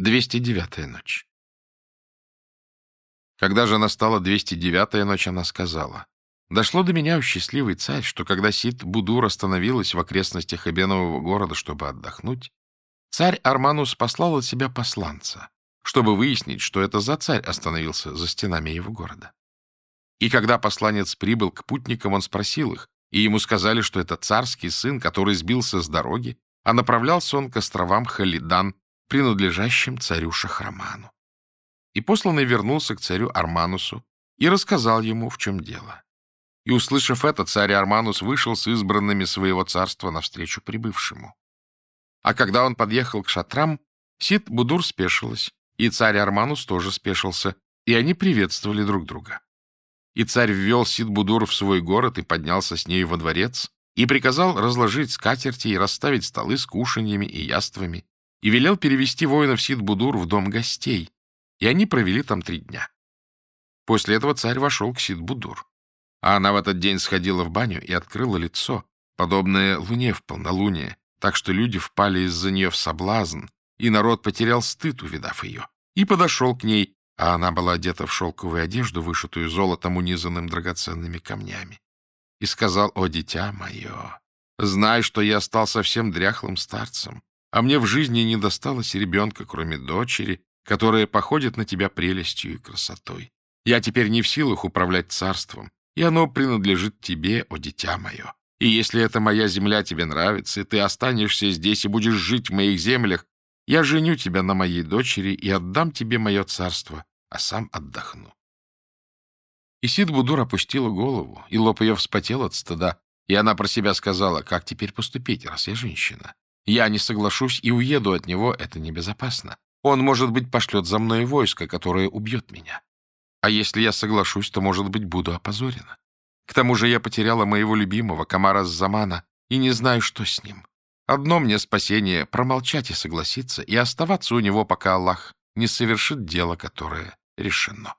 209-я ночь. Когда же настала 209-я ночь, она сказала, «Дошло до меня, у счастливый царь, что когда Сид-Будур остановилась в окрестностях Эбенового города, чтобы отдохнуть, царь Арманус послал от себя посланца, чтобы выяснить, что это за царь остановился за стенами его города. И когда посланец прибыл к путникам, он спросил их, и ему сказали, что это царский сын, который сбился с дороги, а направлялся он к островам Халидан принадлежащим царю Шахраману. И посланный вернулся к царю Арманусу и рассказал ему, в чем дело. И, услышав это, царь Арманус вышел с избранными своего царства навстречу прибывшему. А когда он подъехал к шатрам, Сид Будур спешилась, и царь Арманус тоже спешился, и они приветствовали друг друга. И царь ввел Сид-Будур в свой город и поднялся с ней во дворец, и приказал разложить скатерти и расставить столы с кушаньями и яствами, и велел перевести воинов Сид-Будур в дом гостей, и они провели там три дня. После этого царь вошел к Сид-Будур, а она в этот день сходила в баню и открыла лицо, подобное луне в полнолуние, так что люди впали из-за нее в соблазн, и народ потерял стыд, увидав ее, и подошел к ней, а она была одета в шелковую одежду, вышитую золотом, унизанным драгоценными камнями. И сказал, «О, дитя мое, знай, что я стал совсем дряхлым старцем, а мне в жизни не досталось ребенка, кроме дочери, которая походит на тебя прелестью и красотой. Я теперь не в силах управлять царством, и оно принадлежит тебе, о дитя мое. И если эта моя земля тебе нравится, и ты останешься здесь и будешь жить в моих землях, я женю тебя на моей дочери и отдам тебе мое царство, а сам отдохну. Исид Будур опустила голову, и лоб ее вспотел от стыда, и она про себя сказала, как теперь поступить, раз я женщина. Я не соглашусь и уеду от него, это небезопасно. Он, может быть, пошлет за мной войско, которое убьет меня. А если я соглашусь, то, может быть, буду опозорена. К тому же я потеряла моего любимого, Камара Замана, и не знаю, что с ним. Одно мне спасение — промолчать и согласиться, и оставаться у него, пока Аллах не совершит дело, которое решено.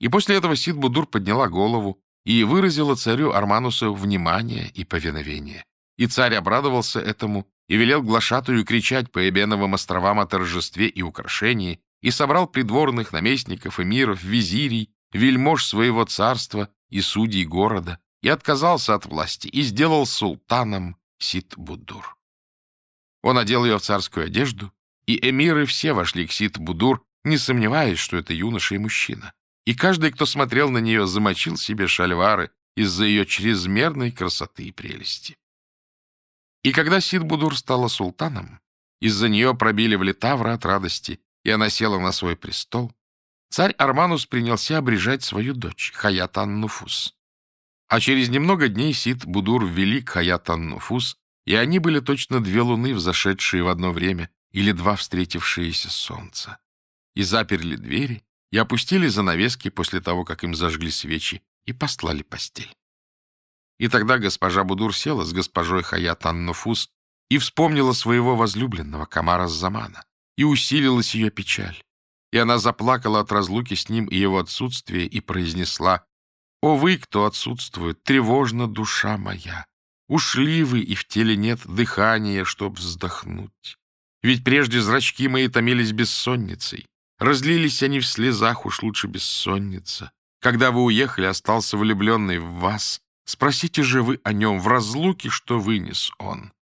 И после этого Сид-Будур подняла голову и выразила царю Арманусу внимание и повиновение. И царь обрадовался этому, и велел глашатую кричать по Эбеновым островам о торжестве и украшении, и собрал придворных наместников, эмиров, визирей, вельмож своего царства и судей города, и отказался от власти, и сделал султаном Сит-Будур. Он одел ее в царскую одежду, и эмиры все вошли к Сит-Будур, не сомневаясь, что это юноша и мужчина. И каждый, кто смотрел на нее, замочил себе шальвары из-за ее чрезмерной красоты и прелести. И когда Сидбудур стала султаном, из-за нее пробили в Летавра от радости, и она села на свой престол, царь Арманус принялся обрежать свою дочь, Хаятан Нуфус. А через немного дней Сид-Будур ввели к Хаятан Нуфус, и они были точно две луны, взошедшие в одно время, или два встретившиеся солнца. И заперли двери, и опустили занавески после того, как им зажгли свечи, и послали постель. И тогда госпожа Будур села с госпожой Хаят Аннуфус и вспомнила своего возлюбленного Камара Замана, и усилилась ее печаль. И она заплакала от разлуки с ним и его отсутствия и произнесла «О вы, кто отсутствует, тревожна душа моя! Ушли вы, и в теле нет дыхания, чтоб вздохнуть. Ведь прежде зрачки мои томились бессонницей. Разлились они в слезах, уж лучше бессонница. Когда вы уехали, остался влюбленный в вас» Спросите же вы о нем в разлуке, что вынес он.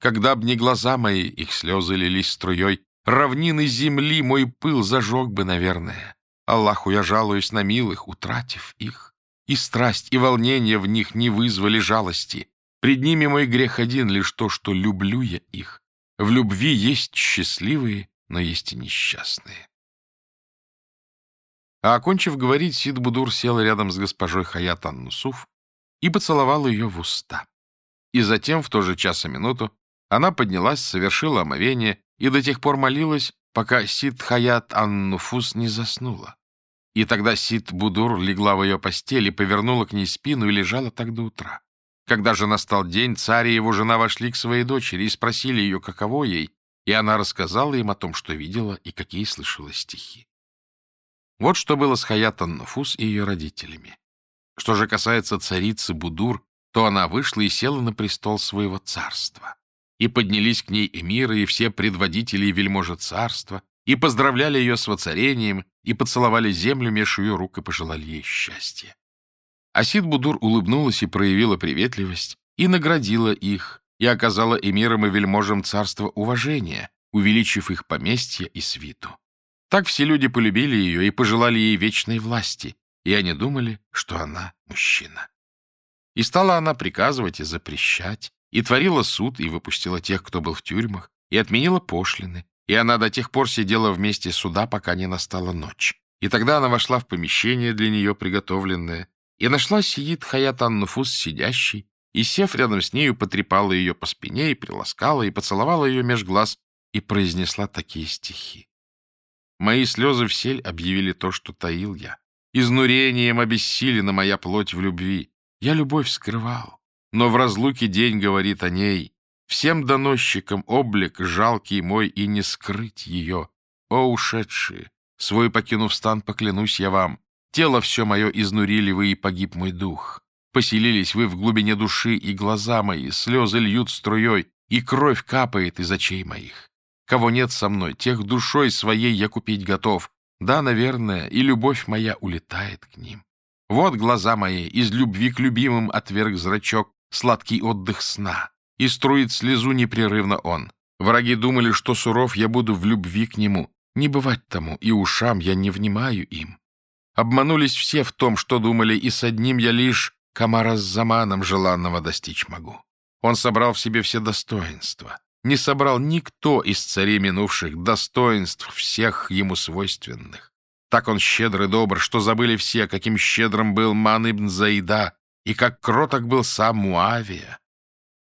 Когда б не глаза мои, их слезы лились струей, равнины земли мой пыл зажег бы, наверное. Аллаху я жалуюсь на милых, утратив их. И страсть, и волнение в них не вызвали жалости. Пред ними мой грех один лишь то, что люблю я их. В любви есть счастливые, но есть и несчастные. А окончив говорить, Сид-Будур сел рядом с госпожой Хаят Аннусуф и поцеловал ее в уста. И затем, в то же час и минуту, она поднялась, совершила омовение и до тех пор молилась, пока Сид Хаят Аннуфус не заснула. И тогда Сид Будур легла в ее постель и повернула к ней спину и лежала так до утра. Когда же настал день, царь и его жена вошли к своей дочери и спросили ее, каково ей, и она рассказала им о том, что видела и какие слышала стихи. Вот что было с Хаятан Нуфус и ее родителями. Что же касается царицы Будур, то она вышла и села на престол своего царства. И поднялись к ней эмиры и все предводители и вельможи царства, и поздравляли ее с воцарением, и поцеловали землю меж ее рук и пожелали ей счастья. Асид Будур улыбнулась и проявила приветливость, и наградила их, и оказала эмирам и вельможам царства уважение, увеличив их поместье и свиту. Так все люди полюбили ее и пожелали ей вечной власти, и они думали, что она мужчина. И стала она приказывать и запрещать, и творила суд, и выпустила тех, кто был в тюрьмах, и отменила пошлины, и она до тех пор сидела вместе суда, пока не настала ночь. И тогда она вошла в помещение для нее приготовленное, и нашла сидит Хаят Аннуфус сидящий, и, сев рядом с нею, потрепала ее по спине и приласкала, и поцеловала ее меж глаз, и произнесла такие стихи. «Мои слезы в сель объявили то, что таил я. Изнурением обессилена моя плоть в любви. Я любовь скрывал, но в разлуке день говорит о ней. Всем доносчикам облик жалкий мой и не скрыть ее. О, ушедшие! Свой покинув стан, поклянусь я вам. Тело все мое изнурили вы, и погиб мой дух. Поселились вы в глубине души, и глаза мои, слезы льют струей, и кровь капает из очей моих. Кого нет со мной, тех душой своей я купить готов, да, наверное, и любовь моя улетает к ним. Вот глаза мои, из любви к любимым отверг зрачок, сладкий отдых сна. И струит слезу непрерывно он. Враги думали, что суров я буду в любви к нему. Не бывать тому, и ушам я не внимаю им. Обманулись все в том, что думали, и с одним я лишь комара с заманом желанного достичь могу. Он собрал в себе все достоинства не собрал никто из царей минувших достоинств всех ему свойственных. Так он щедр и добр, что забыли все, каким щедрым был Ман ибн Заида и как кроток был сам Муавия.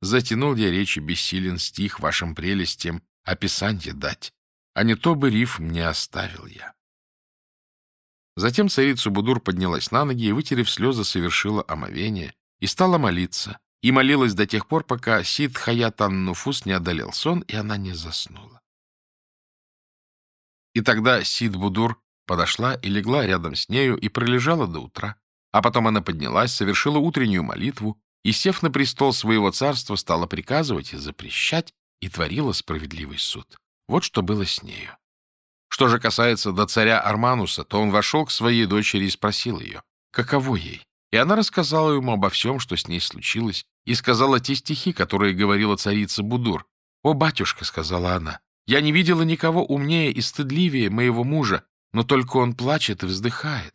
Затянул я речь бессилен стих вашим прелестям описанье дать, а не то бы Риф мне оставил я. Затем царица Будур поднялась на ноги и, вытерев слезы, совершила омовение и стала молиться, и молилась до тех пор, пока Сид Хаятан Нуфус не одолел сон, и она не заснула. И тогда Сид Будур подошла и легла рядом с нею и пролежала до утра. А потом она поднялась, совершила утреннюю молитву и, сев на престол своего царства, стала приказывать и запрещать, и творила справедливый суд. Вот что было с нею. Что же касается до царя Армануса, то он вошел к своей дочери и спросил ее, каково ей. И она рассказала ему обо всем, что с ней случилось, и сказала те стихи, которые говорила царица Будур. «О, батюшка», — сказала она, — «я не видела никого умнее и стыдливее моего мужа, но только он плачет и вздыхает».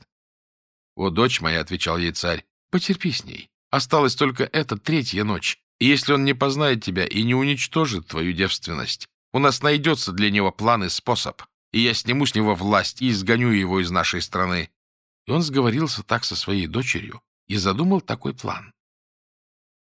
«О, дочь моя», — отвечал ей царь, — «потерпи с ней. Осталась только эта третья ночь, и если он не познает тебя и не уничтожит твою девственность, у нас найдется для него план и способ, и я сниму с него власть и изгоню его из нашей страны». И он сговорился так со своей дочерью и задумал такой план.